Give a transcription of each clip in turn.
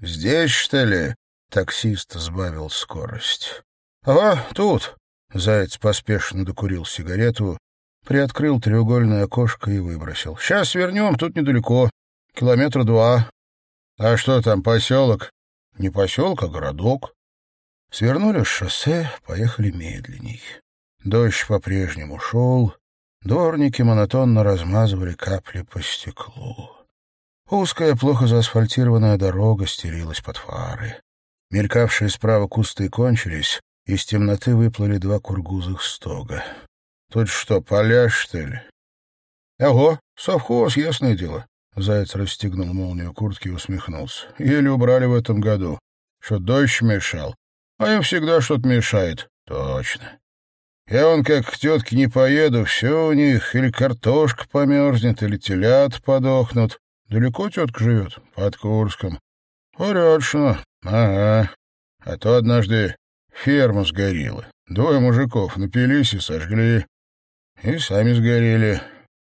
Здесь, что ли?» Таксист сбавил скорость. «Ага, тут». Заяц поспешно докурил сигарету, приоткрыл треугольное окошко и выбросил. «Сейчас свернем, тут недалеко. Километра два. А что там, поселок?» «Не поселок, а городок». Свернули с шоссе, поехали медленней. Дождь по-прежнему шел, дворники монотонно размазывали капли по стеклу. Узкая, плохо заасфальтированная дорога стелилась под фары. Мелькавшие справа кусты кончились, из темноты выплыли два кургузых стога. «Тут что, поля, что ли?» «Ого, совхоз, ясное дело». Заяц расстегнул молнию куртки и усмехнулся. «Еле убрали в этом году. Что, дождь мешал? А им всегда что-то мешает». «Точно. Я вон как к тетке не поеду, все у них или картошка померзнет, или телят подохнут. Далеко тетка живет? Под Курском. Порядочно. Ага. А то однажды ферма сгорела. Двое мужиков напились и сожгли. И сами сгорели.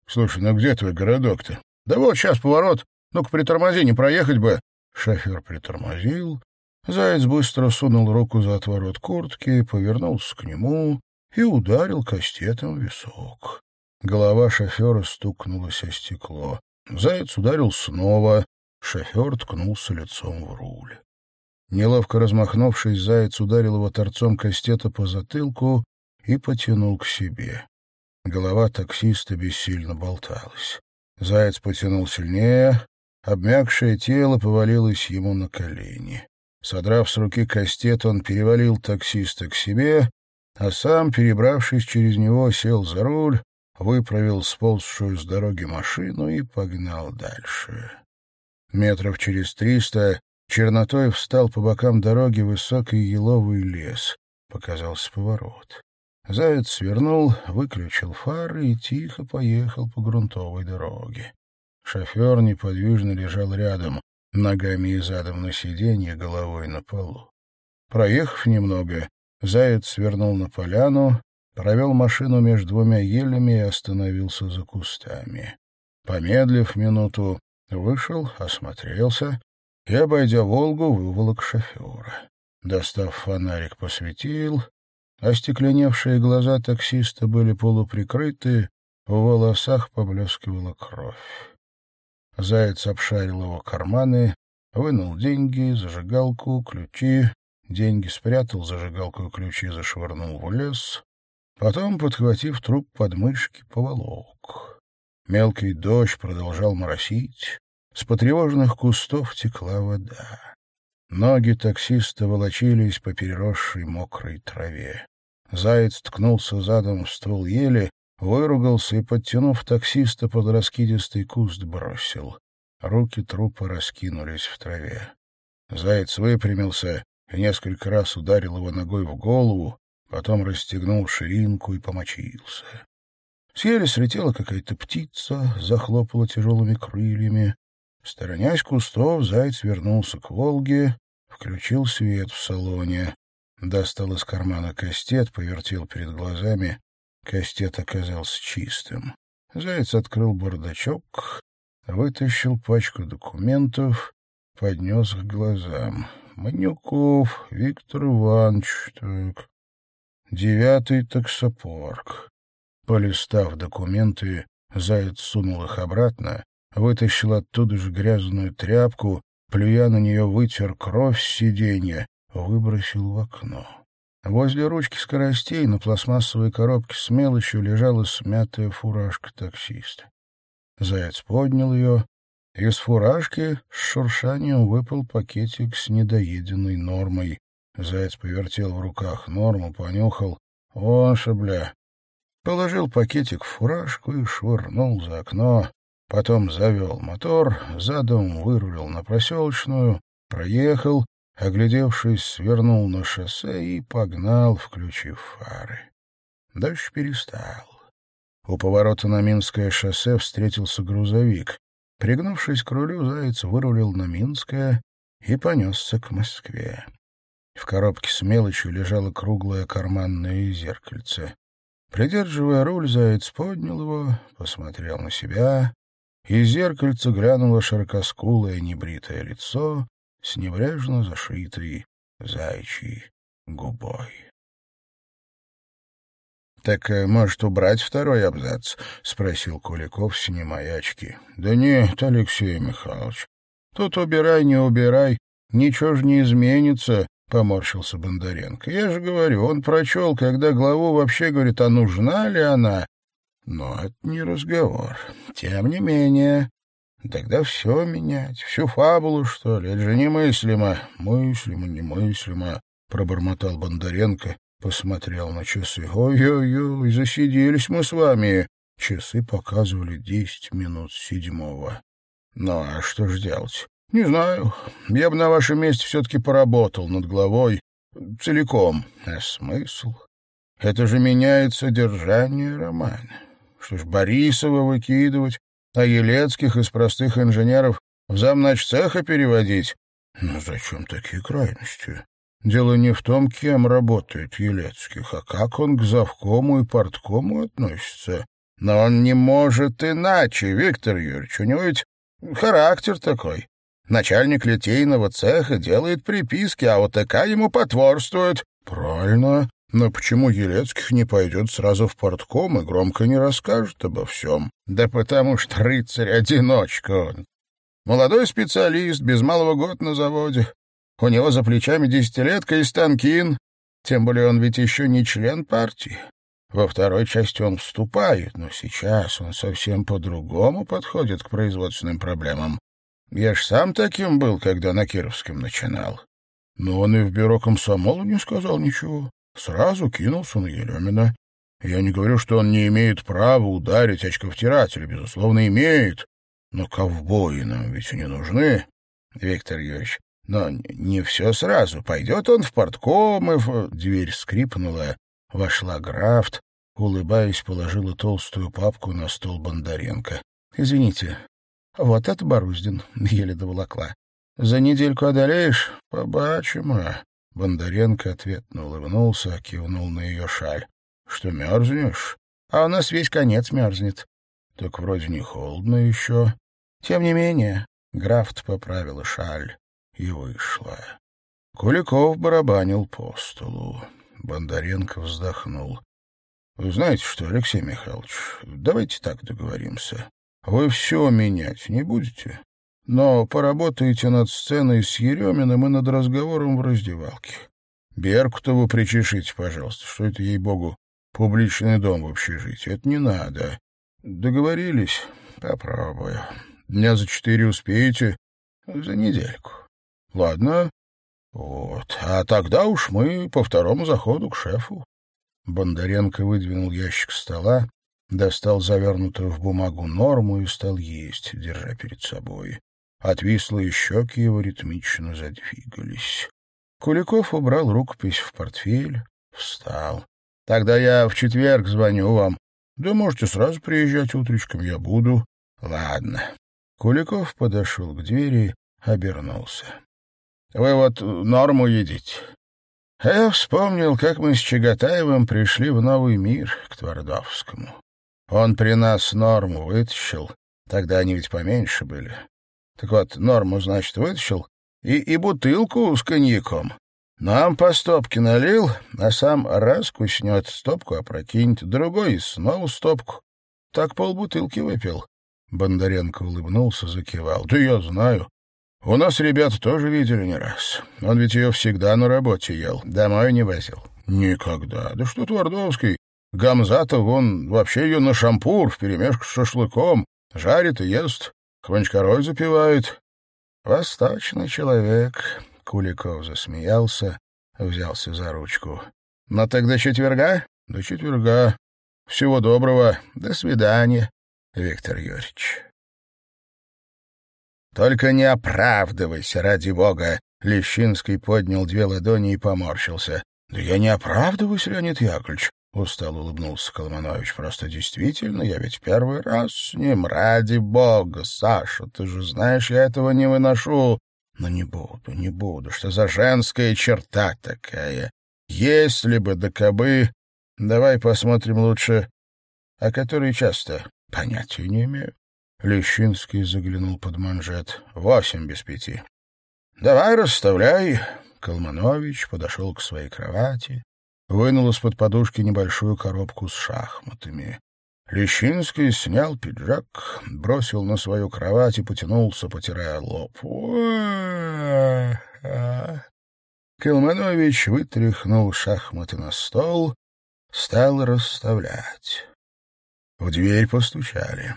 Слушай, ну где твой городок-то? Да вот сейчас поворот. Ну-ка притормози, не проехать бы. Шофер притормозил. Заяц быстро сунул руку за отворот куртки, повернулся к нему и ударил кастетом висок. Голова шофера стукнулась о стекло. Заяц ударил снова. Шофер ткнулся лицом в руль. Неловко размахнувшись, заяц ударил его торцом кастета по затылку и потянул к себе. Голова таксиста бессильно болталась. Заяц потянул сильнее, обмякшее тело повалилось ему на колени. Содрав с руки кастет, он перевалил таксиста к себе, а сам, перебравшись через него, сел за руль выправил сползшую с дороги машину и погнал дальше. Метров через триста чернотой встал по бокам дороги высокий еловый лес. Показался поворот. Заяц свернул, выключил фары и тихо поехал по грунтовой дороге. Шофер неподвижно лежал рядом, ногами и задом на сиденье, головой на полу. Проехав немного, заяц свернул на поляну, провел машину между двумя елями и остановился за кустами. Помедлив минуту, вышел, осмотрелся и, обойдя «Волгу», выволок шофера. Достав фонарик, посветил. Остекленевшие глаза таксиста были полуприкрыты, в волосах поблескивала кровь. Заяц обшарил его карманы, вынул деньги, зажигалку, ключи. Деньги спрятал, зажигалку и ключи зашвырнул в лес. Потом, подхватив труп подмышки, поволок. Мелкий дождь продолжал моросить. С потревоженных кустов текла вода. Ноги таксиста волочились по переросшей мокрой траве. Заяц ткнулся задом в ствол ели, выругался и, подтянув таксиста под раскидистый куст, бросил. Руки трупа раскинулись в траве. Заяц выпрямился и несколько раз ударил его ногой в голову, потом расстегнул ширинку и помочился. С ели слетела какая-то птица, захлопала тяжелыми крыльями. Сторонясь кустов, заяц вернулся к «Волге», включил свет в салоне, достал из кармана кастет, повертел перед глазами. Кастет оказался чистым. Заяц открыл бардачок, вытащил пачку документов, поднес к глазам. Манюков Виктор Иванович, так, Девятый таксопарк. Полистав документы, Заяц сунул их обратно, вытащил оттуда же грязную тряпку, плюя на нее вытер кровь с сиденья, выбросил в окно. Возле ручки скоростей на пластмассовой коробке с мелочью лежала смятая фуражка таксиста. Заяц поднял ее. Из фуражки с шуршанием выпал пакетик с недоеденной нормой. Заяц повертел в руках норму, понюхал. «О, шабля!» Положил пакетик в фуражку и швырнул за окно. Потом завел мотор, задом вырулил на проселочную, проехал, оглядевшись, свернул на шоссе и погнал, включив фары. Дождь перестал. У поворота на Минское шоссе встретился грузовик. Пригнувшись к рулю, заяц вырулил на Минское и понесся к Москве. В коробке с мелочью лежало круглое карманное зеркальце. Придерживая руль, заяц поднял его, посмотрел на себя. Из зеркальца глянуло широкоскулое небритое лицо с небрежно зашитой заячьей губой. «Так, э, может, убрать второй абзац?» — спросил Куликов, снимая очки. «Да нет, Алексей Михайлович, тут убирай, не убирай, ничего же не изменится», — поморщился Бондаренко. «Я же говорю, он прочел, когда главу вообще говорит, а нужна ли она?» Но это не разговор. Тем не менее, тогда все менять, всю фабулу, что ли, это же немыслимо. Мыслимо, немыслимо, — пробормотал Бондаренко, посмотрел на часы. Ой-ой-ой, засиделись мы с вами. Часы показывали десять минут седьмого. Ну, а что ж делать? Не знаю. Я бы на вашем месте все-таки поработал над главой целиком. А смысл? Это же меняет содержание романа. Что ж, Борисова выкидывать, а Елецких из простых инженеров в замначцеха переводить? Ну, зачем такие крайности? Дело не в том, кем работает Елецких, а как он к завкому и порткому относится. Но он не может иначе, Виктор Юрьевич. У него ведь характер такой. Начальник литейного цеха делает приписки, а ОТК ему потворствует. Правильно. Но почему Елецких не пойдет сразу в портком и громко не расскажет обо всем? Да потому что рыцарь-одиночка он. Молодой специалист, без малого год на заводе. У него за плечами десятилетка и станкин. Тем более он ведь еще не член партии. Во второй части он вступает, но сейчас он совсем по-другому подходит к производственным проблемам. Я ж сам таким был, когда на Кировском начинал. Но он и в бюро комсомола не сказал ничего. Сразу кинулся на Еремина. Я не говорю, что он не имеет права ударить очковтирателя, безусловно, имеет. Но ковбои нам ведь не нужны, Виктор Юрьевич. Но не все сразу. Пойдет он в портком и в... Дверь скрипнула. Вошла Графт. Улыбаясь, положила толстую папку на стол Бондаренко. — Извините, вот это Боруздин, — еле доволокла. — За недельку одолеешь? — Побачимо. Бондаренко ответно улыбнулся, кивнул на ее шаль. — Что, мерзнешь? — А у нас весь конец мерзнет. — Так вроде не холодно еще. Тем не менее, Графт поправила шаль и вышла. Куликов барабанил по столу. Бондаренко вздохнул. — знаете что, Алексей Михайлович, давайте так договоримся. Вы все менять не будете? Но поработаете над сценой с Ереминым и над разговором в раздевалке. Беркутову причешите, пожалуйста, что это, ей-богу, публичный дом в общежитии. Это не надо. Договорились? Попробую. Дня за четыре успеете? За недельку. Ладно. Вот. А тогда уж мы по второму заходу к шефу. Бондаренко выдвинул ящик стола, достал завернутую в бумагу норму и стал есть, держа перед собой. Отвислые щеки его ритмично задвигались. Куликов убрал рукопись в портфель, встал. — Тогда я в четверг звоню вам. Да можете сразу приезжать утречком, я буду. — Ладно. Куликов подошел к двери, обернулся. — Вы вот норму едите. Я вспомнил, как мы с Чагатаевым пришли в новый мир, к Твардовскому. Он при нас норму вытащил, тогда они ведь поменьше были. Так вот, норму, значит, вытащил и, и бутылку с коньяком. Нам по стопке налил, а сам раз куснет, стопку опрокинет, другой снова стопку. Так полбутылки выпил. Бондаренко улыбнулся, закивал. — Да я знаю. У нас ребята тоже видели не раз. Он ведь ее всегда на работе ел, домой не возил. — Никогда. Да что Твардовский? Гамзатов, он вообще ее на шампур вперемешку с шашлыком жарит и ест. Хванчкарой запивает. Восточный человек. Куликов засмеялся, взялся за ручку. Но «Ну, тогда четверга? До четверга. Всего доброго. До свидания, Виктор Юрьевич. Только не оправдывайся, ради бога. Лещинский поднял две ладони и поморщился. Да я не оправдываюсь, Леонид Яковлевич. Устал улыбнулся Колманович. Просто действительно, я ведь первый раз с ним. Ради бога, Саша, ты же знаешь, я этого не выношу. Но не буду, не буду. Что за женская черта такая? Если бы да кабы... Давай посмотрим лучше. А который часто? Понятия не имею. Лещинский заглянул под манжет. Восемь без пяти. Давай расставляй. Колманович подошел к своей кровати, вынул из-под подушки небольшую коробку с шахматами. Лещинский снял пиджак, бросил на свою кровать и потянулся, потирая лоб. Калманович вытряхнул шахматы на стол, стал расставлять. В дверь постучали.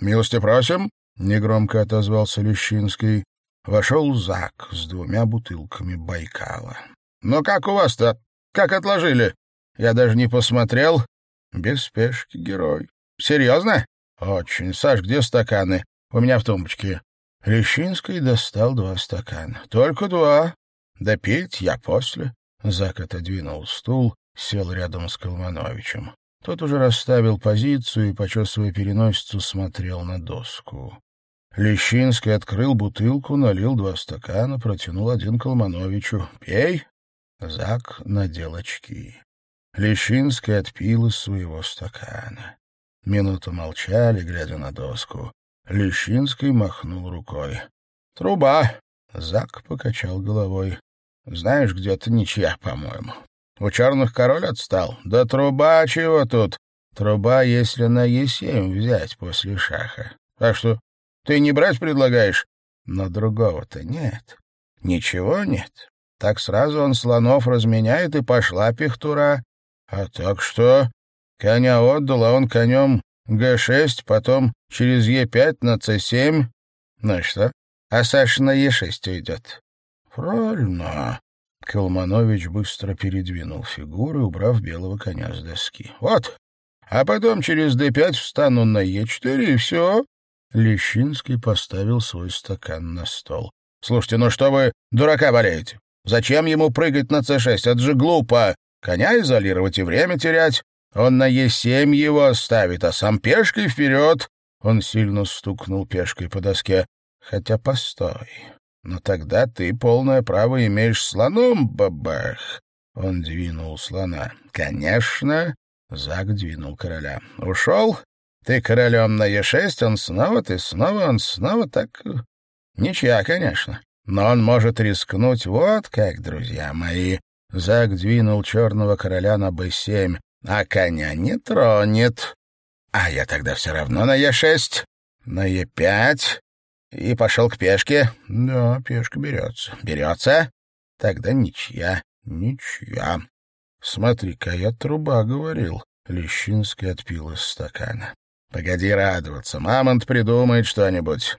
«Милости просим!» — негромко отозвался Лещинский. Вошел Зак с двумя бутылками Байкала. «Ну как у вас-то? Как отложили?» «Я даже не посмотрел. Без спешки, герой. Серьезно? Очень. Саш, где стаканы? У меня в тумбочке. Лещинский достал два стакана. Только два. Да пить я после. Зак отодвинул стул, сел рядом с Колмановичем. Тот уже расставил позицию и, почесывая переносицу, смотрел на доску. Лещинский открыл бутылку, налил два стакана, протянул один Колмановичу. «Пей!» Зак надел очки. Лещинский отпил из своего стакана. Минуту молчали, глядя на доску. Лещинский махнул рукой. «Труба!» Зак покачал головой. «Знаешь, где-то ничья, по-моему. У черных король отстал. Да труба чего тут? Труба, если на Е7 взять после шаха. А что, ты не брать предлагаешь? Но другого-то нет. Ничего нет. Так сразу он слонов разменяет, и пошла пихтура. А так что? Коня отдал, а он конем Г6, потом через Е5 на С7. Ну что? А Саша на Е6 уйдет. Правильно. Колманович быстро передвинул фигуры, убрав белого коня с доски. Вот. А потом через Д5 встану на Е4, и все. Лещинский поставил свой стакан на стол. — Слушайте, ну что вы дурака болеете? Зачем ему прыгать на С6? Это же глупо. Коня изолировать и время терять. Он на Е7 его оставит, а сам пешкой вперед. Он сильно стукнул пешкой по доске. Хотя постой. Но тогда ты полное право имеешь слоном, бабах. Он двинул слона. Конечно. Зак двинул короля. Ушел? Ты королем на Е6, он снова, ты снова, он снова так... Ничья, конечно. Но он может рискнуть вот как, друзья мои. Зак двинул черного короля на Б7, а коня не тронет. А я тогда все равно на Е6, на Е5 и пошел к пешке. Да, пешка берется. Берется? Тогда ничья, ничья. Смотри-ка, я труба говорил. Лещинский отпил из стакана. Погоди радоваться, мамонт придумает что-нибудь.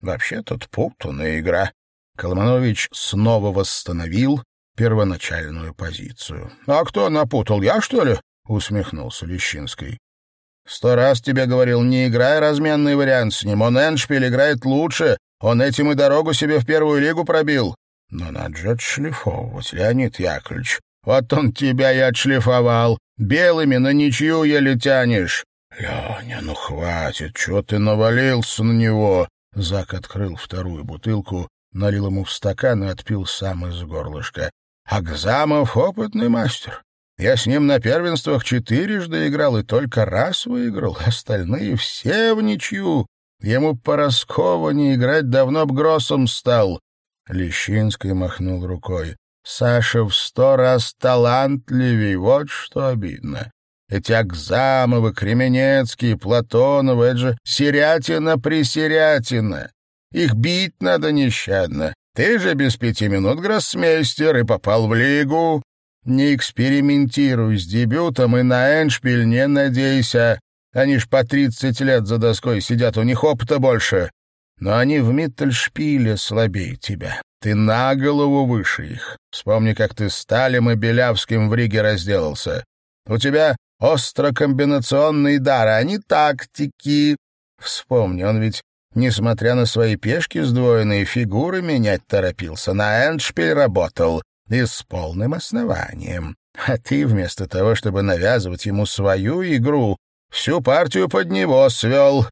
Вообще тут путанная игра. Колманович снова восстановил первоначальную позицию. — А кто напутал, я, что ли? — усмехнулся Лещинский. — Сто раз тебе говорил, не играй разменный вариант с ним. Он Эншпиль играет лучше. Он этим и дорогу себе в первую лигу пробил. Но надо же отшлифовывать, Леонид Яковлевич. Вот он тебя и отшлифовал. Белыми на ничью еле тянешь. — Леня, ну хватит, чего ты навалился на него? Зак открыл вторую бутылку, налил ему в стакан и отпил сам из горлышка. Акзамов — опытный мастер. Я с ним на первенствах четырежды играл и только раз выиграл. Остальные все в ничью. Ему Пороскова не играть давно б гроссом стал. Лещинский махнул рукой. Саша в сто раз талантливей, вот что обидно. Эти Акзамовы, Кременецкие, Платоновы — это же серятина-присерятина. Их бить надо нещадно. Ты же без пяти минут гроссмейстер и попал в лигу. Не экспериментируй с дебютом и на Эншпиль не надейся. Они ж по тридцать лет за доской сидят, у них опыта больше. Но они в Миттельшпиле слабее тебя. Ты на голову выше их. Вспомни, как ты с и Белявским в Риге разделался. У тебя острокомбинационные дары, а не тактики. Вспомни, он ведь Несмотря на свои пешки сдвоенные фигуры, менять торопился. На эндшпиль работал. И с полным основанием. А ты, вместо того, чтобы навязывать ему свою игру, всю партию под него свел.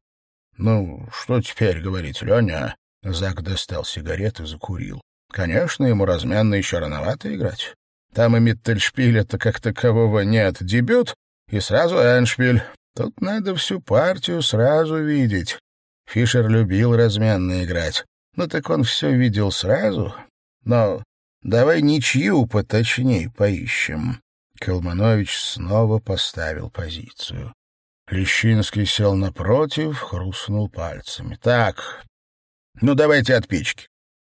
Ну, что теперь говорить, Леня? Зак достал сигарет и закурил. Конечно, ему размянно еще рановато играть. Там и Миттельшпиля-то как такового нет. Дебют и сразу Эншпиль. Тут надо всю партию сразу видеть. Фишер любил разменно играть. Ну так он все видел сразу. Но давай ничью поточней поищем. Колманович снова поставил позицию. Лещинский сел напротив, хрустнул пальцами. — Так, ну давайте от печки.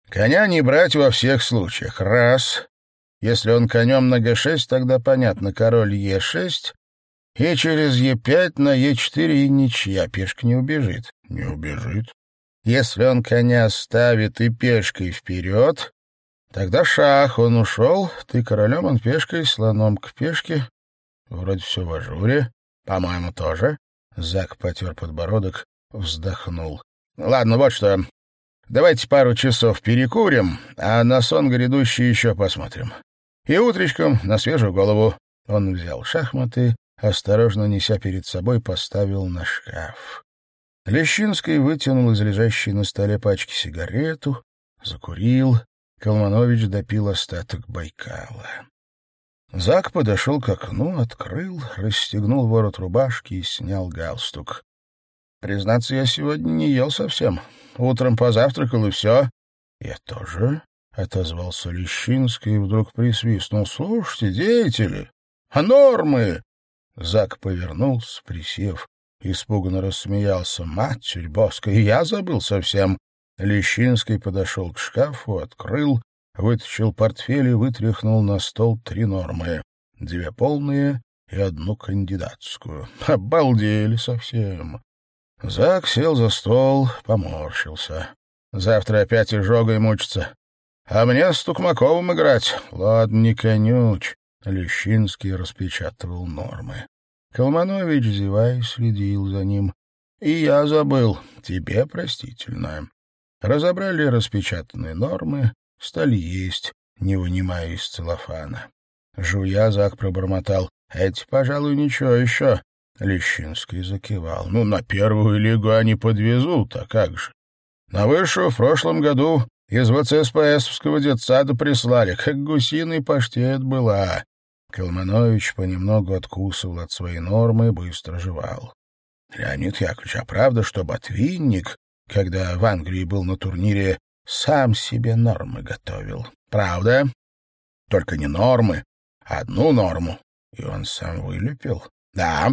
Коня не брать во всех случаях. Раз. Если он конем на Г6, тогда понятно, король Е6, и через Е5 на Е4 и ничья, пешка не убежит. Не убежит. Если он коня ставит и пешкой вперед, тогда шах, он ушел, ты королем, он пешкой, слоном к пешке. Вроде все в ажуре. По-моему, тоже. Зак потер подбородок, вздохнул. Ладно, вот что. Давайте пару часов перекурим, а на сон грядущий еще посмотрим. И утречком на свежую голову. Он взял шахматы, осторожно неся перед собой, поставил на шкаф. Лещинский вытянул из лежащей на столе пачки сигарету, закурил. Колманович допил остаток Байкала. Зак подошел к окну, открыл, расстегнул ворот рубашки и снял галстук. Признаться, я сегодня не ел совсем. Утром позавтракал, и все. — Я тоже, — отозвался Лещинский и вдруг присвистнул. — Слушайте, деятели, а нормы? Зак повернулся, присев, испуганно рассмеялся. — Матерь боска, я забыл совсем. Лещинский подошел к шкафу, открыл, вытащил портфель и вытряхнул на стол три нормы. Две полные и одну кандидатскую. Обалдели совсем. Зак сел за стол, поморщился. Завтра опять изжогой мучиться. А мне с Тукмаковым играть. Ладно, не конюч. Лещинский распечатывал нормы. Колманович, зевая, следил за ним. И я забыл. Тебе простительно. Разобрали распечатанные нормы, стали есть, не вынимая из целлофана. Жуя, Зак пробормотал. «Эти, пожалуй, ничего еще. Лещинский закивал. «Ну, на первую лигу они подвезут, а как же? На высшую в прошлом году из ВЦСПСовского детсада прислали, как гусиный паштет была». Калманович понемногу откусывал от своей нормы и быстро жевал. «Леонид Яковлевич, а правда, что Ботвинник, когда в Англии был на турнире, сам себе нормы готовил? Правда? Только не нормы, а одну норму. И он сам вылепил? Да,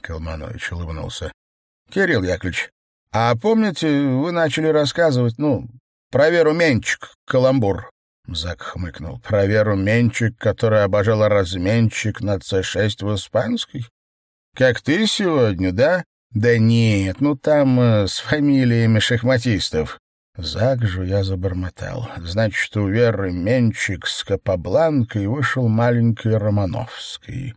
Калманович улыбнулся. — Кирилл Яковлевич, а помните, вы начали рассказывать, ну, про Веру Менчик, каламбур? Зак хмыкнул. Про Веру Менчик, которая обожала разменчик на С6 в испанской? Как ты сегодня, да? Да нет, ну там э, с фамилиями шахматистов. Зак же я забормотал. Значит, у Веры Менчик с Капабланкой вышел маленький Романовский.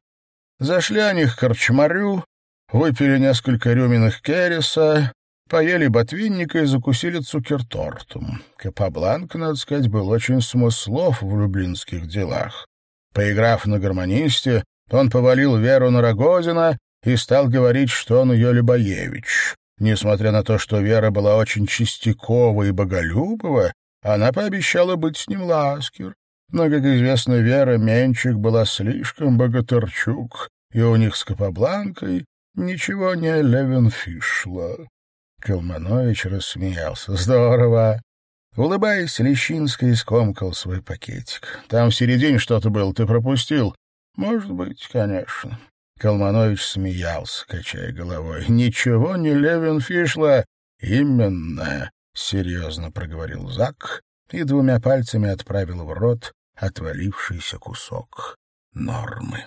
Зашли они к корчмарю, выпили несколько рюминых кереса, поели ботвинника и закусили цукертортом. Капабланк, надо сказать, был очень смыслов в люблинских делах. Поиграв на гармонисте, он повалил Веру на Рогозина и стал говорить, что он ее Любоевич. Несмотря на то, что Вера была очень чистякова и боголюбова, она пообещала быть с ним ласкер. Но, как известно, Вера Менчик была слишком богатырчук, и у них с Капабланкой ничего не Левенфишло. Калманович рассмеялся. «Здорово!» Улыбаясь, Лещинский скомкал свой пакетик. «Там в середине что-то было, ты пропустил?» «Может быть, конечно». Калманович смеялся, качая головой. «Ничего не Левенфишло!» «Именно!» — серьезно проговорил Зак и двумя пальцами отправил в рот отвалившийся кусок нормы.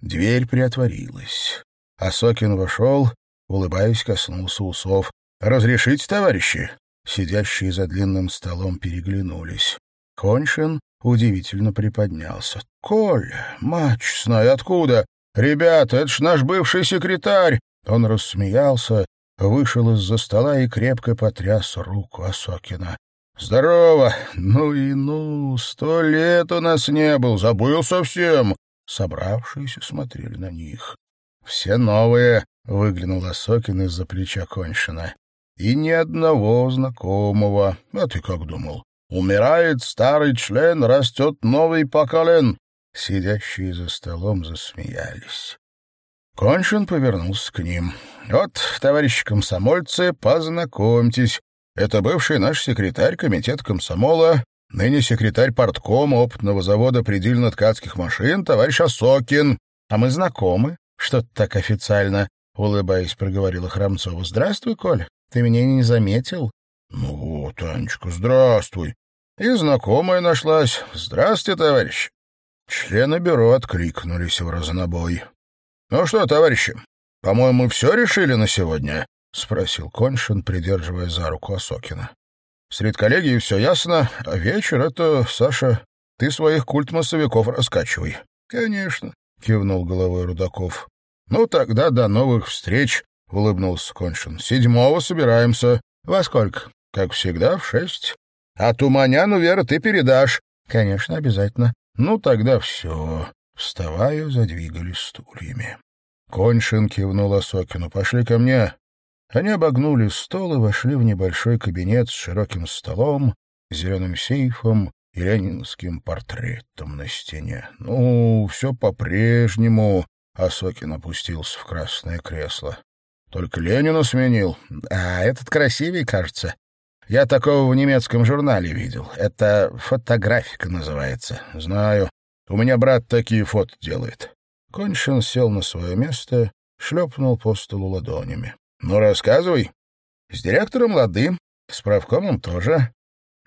Дверь приотворилась. Осокин вошел, улыбаясь, коснулся усов. «Разрешите, товарищи?» Сидящие за длинным столом переглянулись. Коншин удивительно приподнялся. «Коля, мать честная, откуда? Ребята, это ж наш бывший секретарь!» Он рассмеялся, вышел из-за стола и крепко потряс руку Осокина. «Здорово! Ну и ну! Сто лет у нас не был, забыл совсем!» Собравшиеся смотрели на них. «Все новые», — выглянул Осокин из-за плеча Коншина. «И ни одного знакомого. А ты как думал? Умирает старый член, растет новый поколен». Сидящие за столом засмеялись. Коншин повернулся к ним. «Вот, товарищи комсомольцы, познакомьтесь. Это бывший наш секретарь комитета комсомола, ныне секретарь порткома опытного завода предельно-ткацких машин, товарищ Осокин. А мы знакомы, что-то так официально, — улыбаясь, проговорила Храмцова. — Здравствуй, Коль, ты меня не заметил? — Ну вот, Анечка, здравствуй. И знакомая нашлась. Здравствуйте, товарищ. Члены бюро откликнулись в разнобой. — Ну что, товарищи, по-моему, все решили на сегодня? — спросил Коншин, придерживая за руку Осокина. — С редколлегией все ясно, а вечер — это, Саша, ты своих культмассовиков раскачивай. — Конечно, — кивнул головой Рудаков. — Ну, тогда до новых встреч, — улыбнулся Коншин. — Седьмого собираемся. — Во сколько? — Как всегда, в шесть. — А Туманяну, Вера, ты передашь. — Конечно, обязательно. — Ну, тогда все. Вставая, задвигались стульями. Коншин кивнул Осокину. — Пошли ко мне. Они обогнули стол и вошли в небольшой кабинет с широким столом, зеленым сейфом и ленинским портретом на стене. — Ну, все по-прежнему. Осокин опустился в красное кресло. — Только Ленина сменил. — А этот красивее, кажется. Я такого в немецком журнале видел. Это фотографика называется. Знаю. У меня брат такие фото делает. Коншин сел на свое место, шлепнул по столу ладонями. Ну, рассказывай. С директором лады, с правкомом тоже.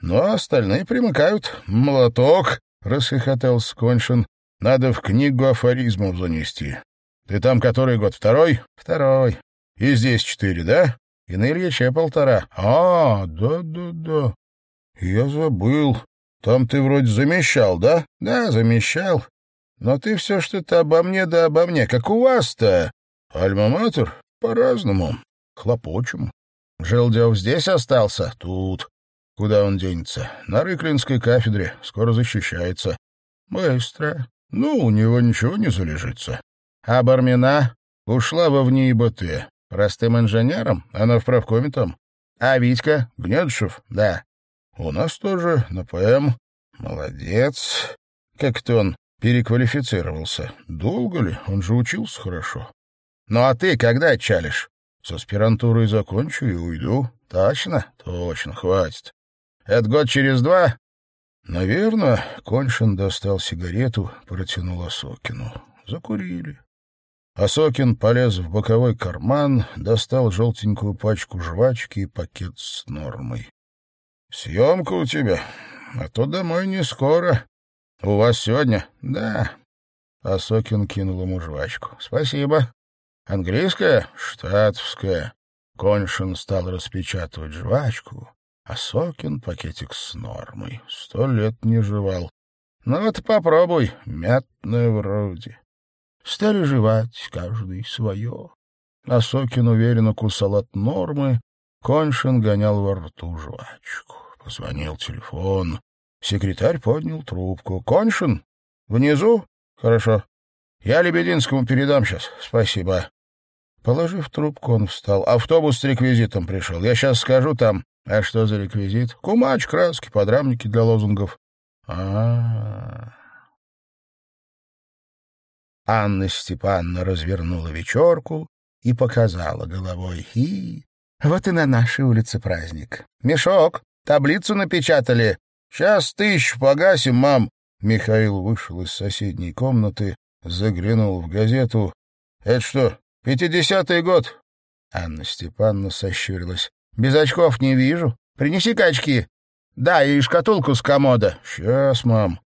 Но остальные примыкают. Молоток, — расхохотался Коншин. Надо в книгу афоризмов занести. Ты там который год? Второй? Второй. И здесь четыре, да? И на Ильиче полтора. А, да-да-да. Я забыл. Там ты вроде замещал, да? Да, замещал. Но ты все что-то обо мне да обо мне. Как у вас-то? Альма-матер? По-разному. Хлопочем. Желдев здесь остался? Тут. Куда он денется? На Рыклинской кафедре. Скоро защищается. Быстро. Ну, у него ничего не залежится. А Бармина ушла во ВНИИБТ. Простым инженером? Она в правкоме там. А Витька? Гнедышев? Да. У нас тоже на ПМ. Молодец. Как-то он переквалифицировался. Долго ли? Он же учился хорошо. Ну а ты когда отчалишь? С аспирантурой закончу и уйду. Точно? Точно, хватит. Это год через два? Наверное, Коншин достал сигарету, протянул Осокину. Закурили. Осокин полез в боковой карман, достал желтенькую пачку жвачки и пакет с нормой. — Съемка у тебя, а то домой не скоро. У вас сегодня? — Да. Осокин кинул ему жвачку. — Спасибо. Английская? Штатовская. Коншин стал распечатывать жвачку, а Сокин — пакетик с нормой. Сто лет не жевал. Ну вот попробуй, мятное вроде. Стали жевать, каждый свое. А Сокин уверенно кусал от нормы, Коншин гонял во рту жвачку. Позвонил телефон. Секретарь поднял трубку. «Коншин? Внизу? Хорошо. Я Лебединскому передам сейчас. Спасибо». Положив трубку, он встал. «Автобус с реквизитом пришел. Я сейчас скажу там». «А что за реквизит?» «Кумач, краски, подрамники для лозунгов». А, -а, -а. Анна Степановна развернула вечерку и показала головой. «И вот и на нашей улице праздник. Мешок, таблицу напечатали. Сейчас тысячу погасим, мам». Михаил вышел из соседней комнаты, заглянул в газету. «Это что, Пятидесятый год. Анна Степановна сощурилась. Без очков не вижу. Принеси-ка очки. Да, и шкатулку с комода. Сейчас, мам.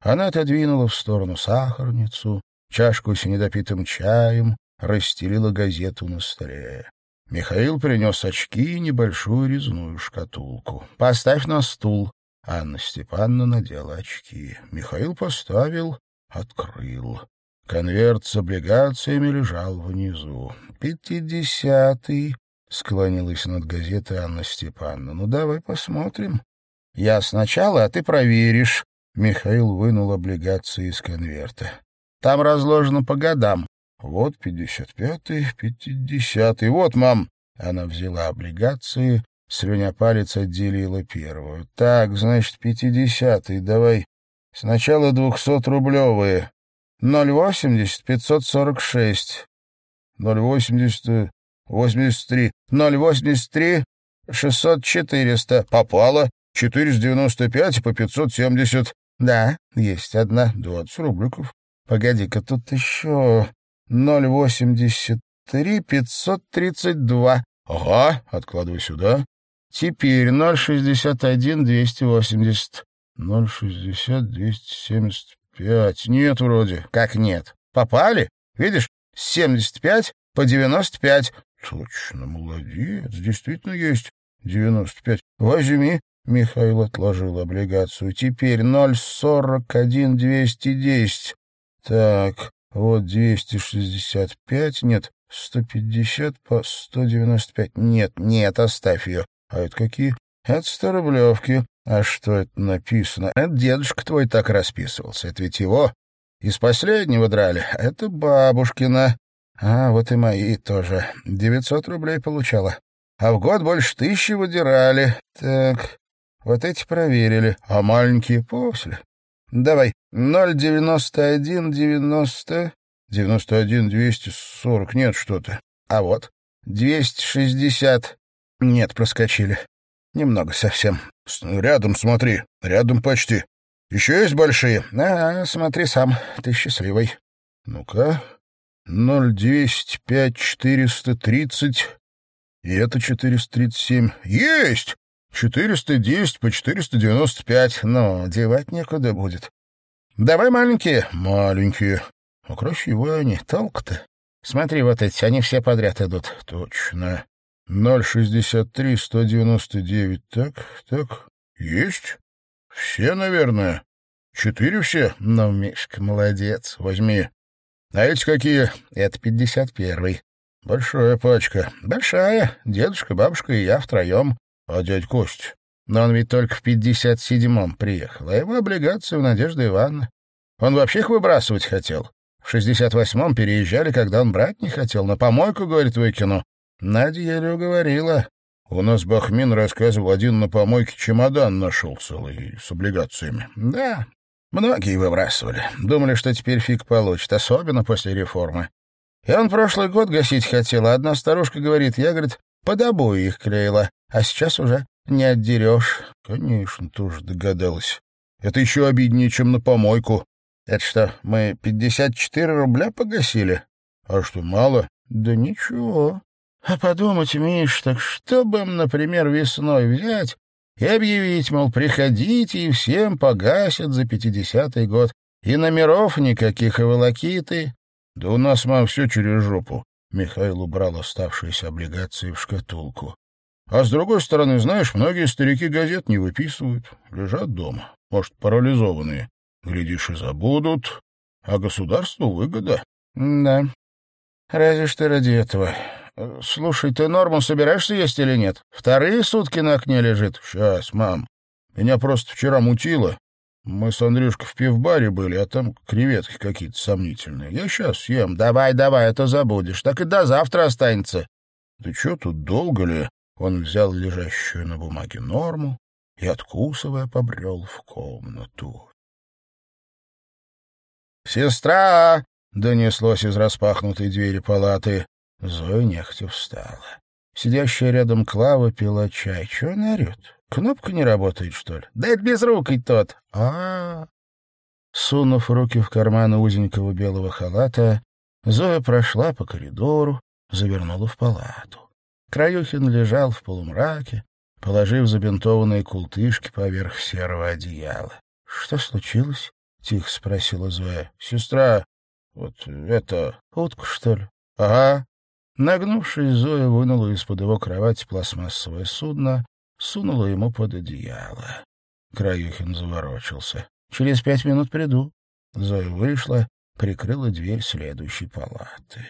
Она отодвинула в сторону сахарницу, чашку с недопитым чаем, расстелила газету на столе. Михаил принес очки и небольшую резную шкатулку. «Поставь на стул». Анна Степановна надела очки. Михаил поставил, открыл. Конверт с облигациями лежал внизу. «Пятидесятый», — склонилась над газетой Анна Степановна. «Ну, давай посмотрим». «Я сначала, а ты проверишь». Михаил вынул облигации из конверта. «Там разложено по годам». «Вот пятьдесят пятый, пятидесятый. Вот, мам». Она взяла облигации, слюнопалец отделила первую. «Так, значит, пятидесятый. Давай сначала двухсотрублевые». Ноль восемьдесят пятьсот сорок шесть. Ноль восемьдесят восемьдесят три. Ноль восемьдесят три шестьсот четыреста. Попало. Четыреста девяносто пять по пятьсот семьдесят. Да, есть одна. Двадцать рубликов. Погоди-ка, тут еще ноль восемьдесят три пятьсот тридцать два. Ага, откладывай сюда. Теперь ноль шестьдесят один двести восемьдесят. Ноль шестьдесят двести семьдесят пять. Нет вроде. Как нет? Попали? Видишь, семьдесят пять по девяносто пять. Точно, молодец. Действительно есть девяносто пять. Возьми. Михаил отложил облигацию. Теперь ноль сорок один двести десять. Так, вот двести шестьдесят пять. Нет, сто пятьдесят по сто девяносто пять. Нет, нет, оставь ее. А это какие? Это сто рублевки. А что это написано? Это дедушка твой так расписывался. Это ведь его из последнего драли. Это бабушкина. А, вот и мои тоже. Девятьсот рублей получала. А в год больше тысячи выдирали. Так, вот эти проверили. А маленькие после. Давай. Ноль девяносто один девяносто... Девяносто один двести сорок. Нет что-то. А вот. Двести шестьдесят. Нет, проскочили. Немного совсем. Рядом смотри. Рядом почти. Еще есть большие? А, смотри сам. Ты счастливый. Ну-ка. Ноль двести пять четыреста тридцать. И это четыреста тридцать семь. Есть! Четыреста десять по четыреста девяносто пять. Но девать некуда будет. Давай маленькие. Маленькие. А красивые они. Толк-то. Смотри, вот эти, они все подряд идут. Точно. Ноль шестьдесят три, сто девяносто девять. Так, так. Есть? Все, наверное. Четыре все? Ну, Мишка, молодец. Возьми. А эти какие? Это пятьдесят первый. Большая пачка. Большая. Дедушка, бабушка и я втроем. А дядь Кость? Но он ведь только в пятьдесят седьмом приехал, а его облигации у Надежды Ивановны. Он вообще их выбрасывать хотел. В шестьдесят восьмом переезжали, когда он брать не хотел. На помойку, говорит, выкину. Надя еле уговорила. У нас Бахмин рассказывал, один на помойке чемодан нашел целый с облигациями. Да, многие выбрасывали. Думали, что теперь фиг получит, особенно после реформы. И он прошлый год гасить хотел, а одна старушка говорит, я, говорит, под обои их клеила, а сейчас уже не отдерешь. Конечно, тоже догадалась. Это еще обиднее, чем на помойку. Это что, мы пятьдесят четыре рубля погасили? А что, мало? Да ничего. А подумать, Миш, так что бы им, например, весной взять и объявить, мол, приходите и всем погасят за пятидесятый год. И номеров никаких, и волокиты. Да у нас, мам, все через жопу. Михаил убрал оставшиеся облигации в шкатулку. А с другой стороны, знаешь, многие старики газет не выписывают, лежат дома, может, парализованные. Глядишь, и забудут, а государству выгода. Да, разве что ради этого. «Слушай, ты норму собираешься есть или нет? Вторые сутки на окне лежит». «Сейчас, мам. Меня просто вчера мутило. Мы с Андрюшкой в пивбаре были, а там креветки какие-то сомнительные. Я сейчас съем». «Давай, давай, это забудешь. Так и до завтра останется». «Да что тут, долго ли?» Он взял лежащую на бумаге норму и, откусывая, побрел в комнату. «Сестра!» — донеслось из распахнутой двери палаты. Зоя нехотя встала. Сидящая рядом Клава пила чай. Чего она орет? Кнопка не работает, что ли? Да это безрукий тот. а а. Сунув руки в карманы узенького белого халата, Зоя прошла по коридору, завернула в палату. Краюхин лежал в полумраке, положив забинтованные култышки поверх серого одеяла. — Что случилось? — тихо спросила Зоя. — Сестра, вот это... Утку, что ли? — Ага. Нагнувшись, Зоя вынула из-под его кровати пластмассовое судно, сунула ему под одеяло. Краюхин заворочился. — Через пять минут приду. Зоя вышла, прикрыла дверь следующей палаты.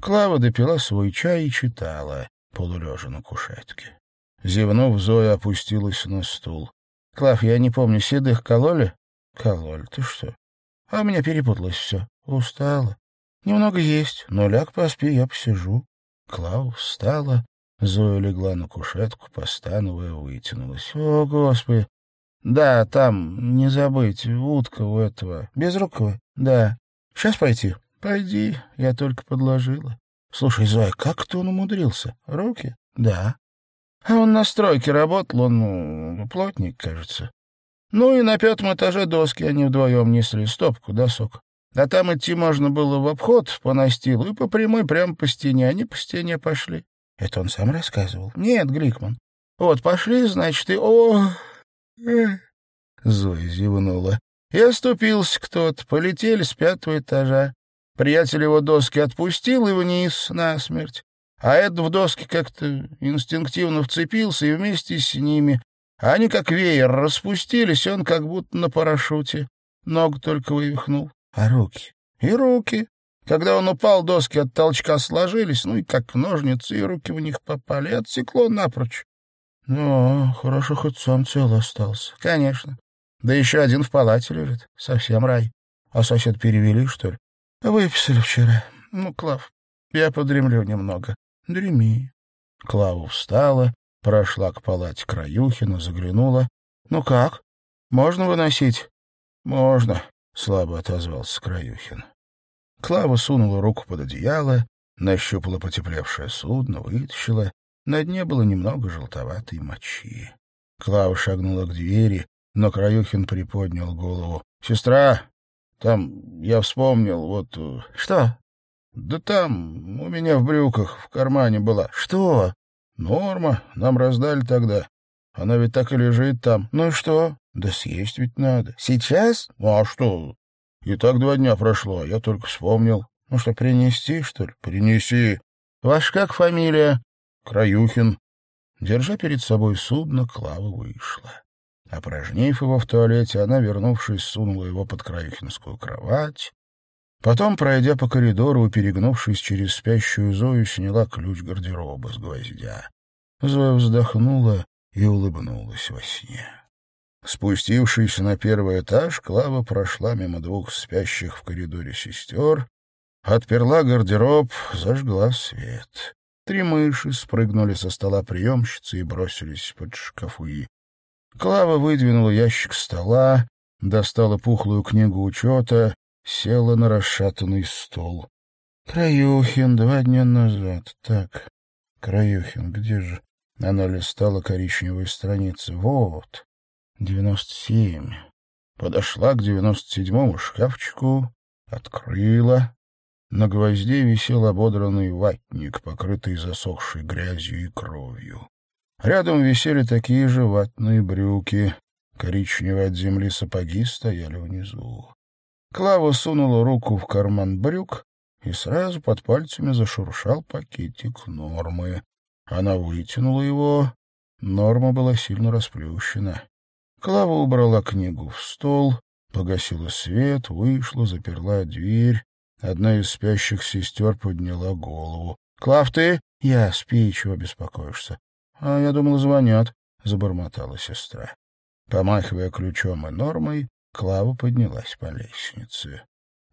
Клава допила свой чай и читала, полулежа на кушетке. Зевнув, Зоя опустилась на стул. — Клав, я не помню, седых кололи? — Кололи, ты что? — А у меня перепуталось все. Устала. Немного есть, но ляг поспи, я посижу. Клава встала, Зоя легла на кушетку, постановая, вытянулась. О, Господи! Да, там, не забыть, утка у этого. Безрукого? Да. Сейчас пойти? Пойди, я только подложила. Слушай, Зоя, как ты он умудрился? Руки? Да. А он на стройке работал, он ну, плотник, кажется. Ну и на пятом этаже доски они вдвоем несли, стопку досок. А там идти можно было в обход по настилу и по прямой прямо по стене. Они по стене пошли. Это он сам рассказывал? Нет, Гликман. Вот пошли, значит, и... О! Зоя зевнула. И оступился кто-то. Полетели с пятого этажа. Приятель его доски отпустил и вниз насмерть. А этот в доски как-то инстинктивно вцепился и вместе с ними. Они как веер распустились, он как будто на парашюте. Ногу только вывихнул. А руки? И руки. Когда он упал, доски от толчка сложились, ну и как ножницы, и руки в них попали, и отсекло напрочь. Ну, хорошо, хоть сам цел остался. Конечно. Да еще один в палате лежит. Совсем рай. А сосед перевели, что ли? Выписали вчера. Ну, Клав, я подремлю немного. Дреми. Клава встала, прошла к палате Краюхина, заглянула. «Ну как? Можно выносить?» «Можно», — слабо отозвался Краюхин. Клава сунула руку под одеяло, нащупала потеплевшее судно, вытащила. На дне было немного желтоватой мочи. Клава шагнула к двери, но Краюхин приподнял голову. «Сестра, там я вспомнил, вот...» э, «Что?» Да там у меня в брюках в кармане была. Что? Норма, нам раздали тогда. Она ведь так и лежит там. Ну и что? Да съесть ведь надо. Сейчас? Ну а что? И так два дня прошло, а я только вспомнил. Ну что, принести, что ли? Принеси. Ваш как фамилия? Краюхин. Держа перед собой судно, Клава вышла. Опорожнив его в туалете, она, вернувшись, сунула его под Краюхинскую кровать, Потом, пройдя по коридору и перегнувшись через спящую Зою, сняла ключ гардероба с гвоздя. Зоя вздохнула и улыбнулась во сне. Спустившись на первый этаж, Клава прошла мимо двух спящих в коридоре сестер, отперла гардероб, зажгла свет. Три мыши спрыгнули со стола приемщицы и бросились под шкафы. Клава выдвинула ящик стола, достала пухлую книгу учета села на расшатанный стол. Краюхин два дня назад. Так, Краюхин, где же? Она листала коричневые страницы. Вот, девяносто семь. Подошла к девяносто седьмому шкафчику, открыла. На гвозде висел ободранный ватник, покрытый засохшей грязью и кровью. Рядом висели такие же ватные брюки. Коричневые от земли сапоги стояли внизу. Клава сунула руку в карман брюк, и сразу под пальцами зашуршал пакетик нормы. Она вытянула его. Норма была сильно расплющена. Клава убрала книгу в стол, погасила свет, вышла, заперла дверь. Одна из спящих сестер подняла голову. — Клав, ты? — Я, спи, чего беспокоишься? — А я думала, звонят, — забормотала сестра. Помахивая ключом и нормой, Клава поднялась по лестнице.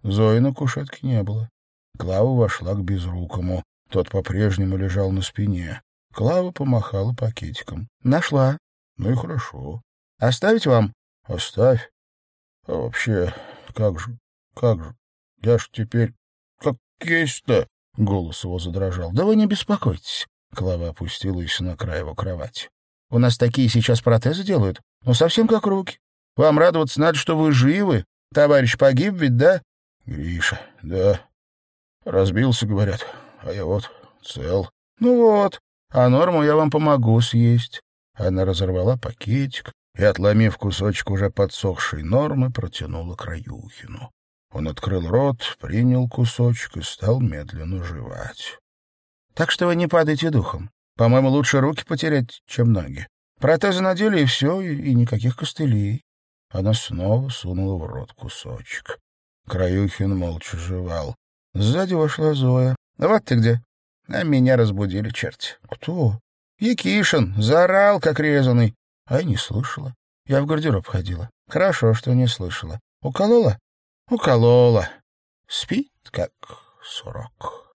Зои на кушетке не было. Клава вошла к безрукому. Тот по-прежнему лежал на спине. Клава помахала пакетиком. «Нашла». «Ну и хорошо». «Оставить вам?» «Оставь. А вообще, как же, как же, я ж теперь как есть-то...» Голос его задрожал. «Да вы не беспокойтесь». Клава опустилась на край его кровати. «У нас такие сейчас протезы делают, но совсем как руки. Вам радоваться надо, что вы живы. Товарищ погиб ведь, да? Гриша, да. Разбился, говорят. А я вот цел. Ну вот. А норму я вам помогу съесть. Она разорвала пакетик и, отломив кусочек уже подсохшей нормы, протянула Краюхину. Он открыл рот, принял кусочек и стал медленно жевать. — Так что вы не падайте духом. По-моему, лучше руки потерять, чем ноги. Протезы надели, и все, и никаких костылей. Она снова сунула в рот кусочек. Краюхин молча жевал. Сзади вошла Зоя. — Вот ты где. А меня разбудили, черти. — Кто? — Якишин. Заорал, как резанный. А не слышала. Я в гардероб ходила. Хорошо, что не слышала. Уколола? Уколола. Спит, как сурок.